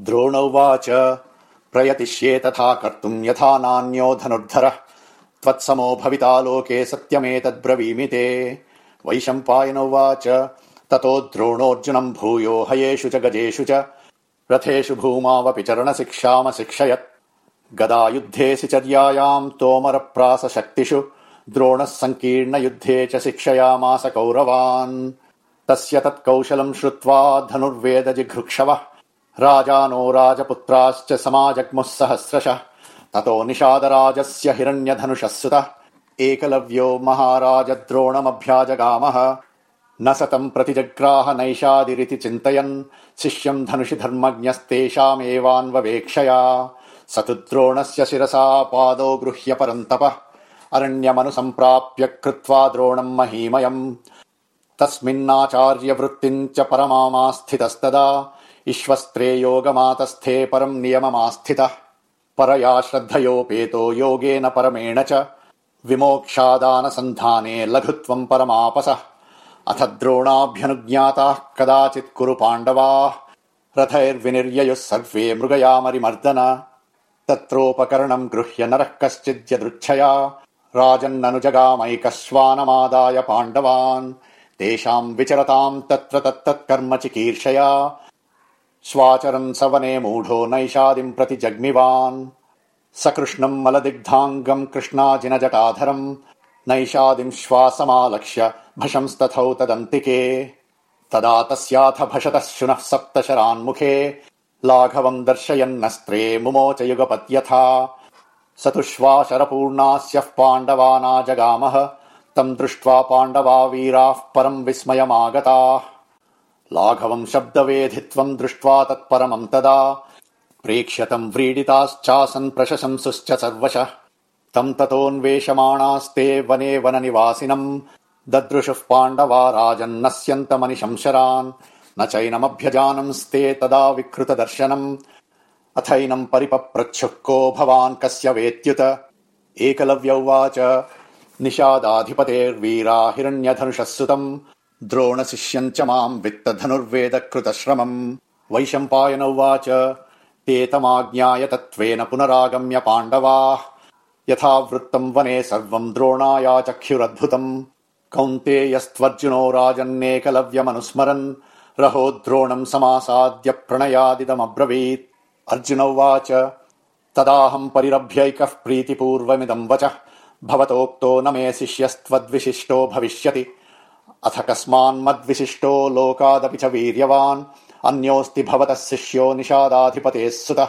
द्रोणौवाच। प्रयतिष्ये तथा कर्तुम् यथा नान्यो धनुर्धरः। त्वत्समो भविता लोके सत्यमेतद्ब्रवीमि ते वैशम्पायनोवाच। ततो द्रोणोऽर्जुनम् भूयो हयेषु च गजेषु च। रथेषु भूमावपि चरणशिक्षामशिक्षयत्। गदा युद्धेऽसि चर्यायाम् तोमरप्रासशक्तिषु। द्रोणः सङ्कीर्णयुद्धे च शिक्षयामास कौरवान्। तस्य तत्कौशलम् श्रुत्वा धनुर्वेद जिघृक्षवः राजानो राजपुत्राश्च समाजग्मुः सहस्रशः। ततो निषादराजस्य हिरण्यधनुषः सुतः एकलव्यो महाराजद्रोणमभ्याजगामः। न सतम् प्रतिजग्राह नैषादिरिति चिन्तयन्। शिष्यम् धनुषि धर्मज्ञस्तेषामेवान्ववेक्षया स तु द्रोणस्य शिरसा पादौ गृह्य परन्तपः। अरण्यमनुसम्प्राप्य कृत्वा द्रोणम् महीमयम्। तस्मिन्नाचार्यवृत्तिम् च परमामास्थितस्तदा विश्वस्त्रे योगमातस्थे परम् नियममास्थितः। परया श्रद्धयोपेतो योगेन परमेण च। विमोक्षादानसन्धाने लघुत्वम् परमापसः। अथ द्रोणाभ्यनुज्ञाताः कदाचित् कुरु पाण्डवाः। रथैर्विनिर्ययुः सर्वे मृगयामरिमर्दन तत्रोपकरणम् गृह्य नरः कश्चिद्यदृच्छया। राजन्ननुजगामैकश्वानमादाय पाण्डवान्। तेषाम् विचरताम् तत्र तत्तत्कर्म चिकीर्षया स्वाचरन् सवने मूढो नैषादिम् प्रति जग्मिवान्। स कृष्णम् मलदिग्धाङ्गम् कृष्णाजिनजटाधरम्। नैषादिम् श्वासमालक्ष्य भशंस्तथौ तदन्तिके। तदा तस्याथ भषतः शुनः सप्तशरान्मुखे। लाघवम् दर्शयन्नस्त्रे मुमोच युगपत्यथा स तु श्वाशरपूर्णास्यः पाण्डवानाजगामः। तम् दृष्ट्वा पाण्डवा वीराः परम् विस्मयमागताः लाघवम् शब्दवेधित्वम् दृष्ट्वा तत्परमम् तदा प्रेक्ष्यतम् व्रीडिताश्चासन् प्रशशंसुश्च सर्वशः। तम् ततोऽन्वेषमाणास्ते वने वननिवासिनम् ददृशुः पाण्डवा राजन्नस्यन्तमनिशम् शरान् न चैनमभ्यजानंस्ते तदा विकृतदर्शनम् अथैनम् परिपप्रच्छुः को भवान् कस्य वेत्युत। एकलव्य उवाच निषादाधिपतेर्वीरा हिरण्यधनुषः सुतम् द्रोणशिष्यम् च माम् वित्तधनुर्वेदकृतश्रमम्। वैशम्पायन उवाच ते तमाज्ञाय तत्त्वेन पुनरागम्य पाण्डवाः। यथा वृत्तम् वने सर्वम् द्रोणायाचख्युरद्भुतम् कौन्तेयस्त्वर्जुनो राजन्नेकलव्यमनुस्मरन् रहो द्रोणम् समासाद्य प्रणयादिदमब्रवीत्। अर्जुन उवाच तदाहम् परिरभ्यैकः प्रीतिपूर्वमिदम् वचः। भवतोक्तो न मे शिष्यस्त्वद्विशिष्टो भविष्यति अथ कस्मान्मद्विशिष्टो लोकादपि च वीर्यवान् अन्योऽस्ति भवतः शिष्यो निषादाधिपतेः सुतः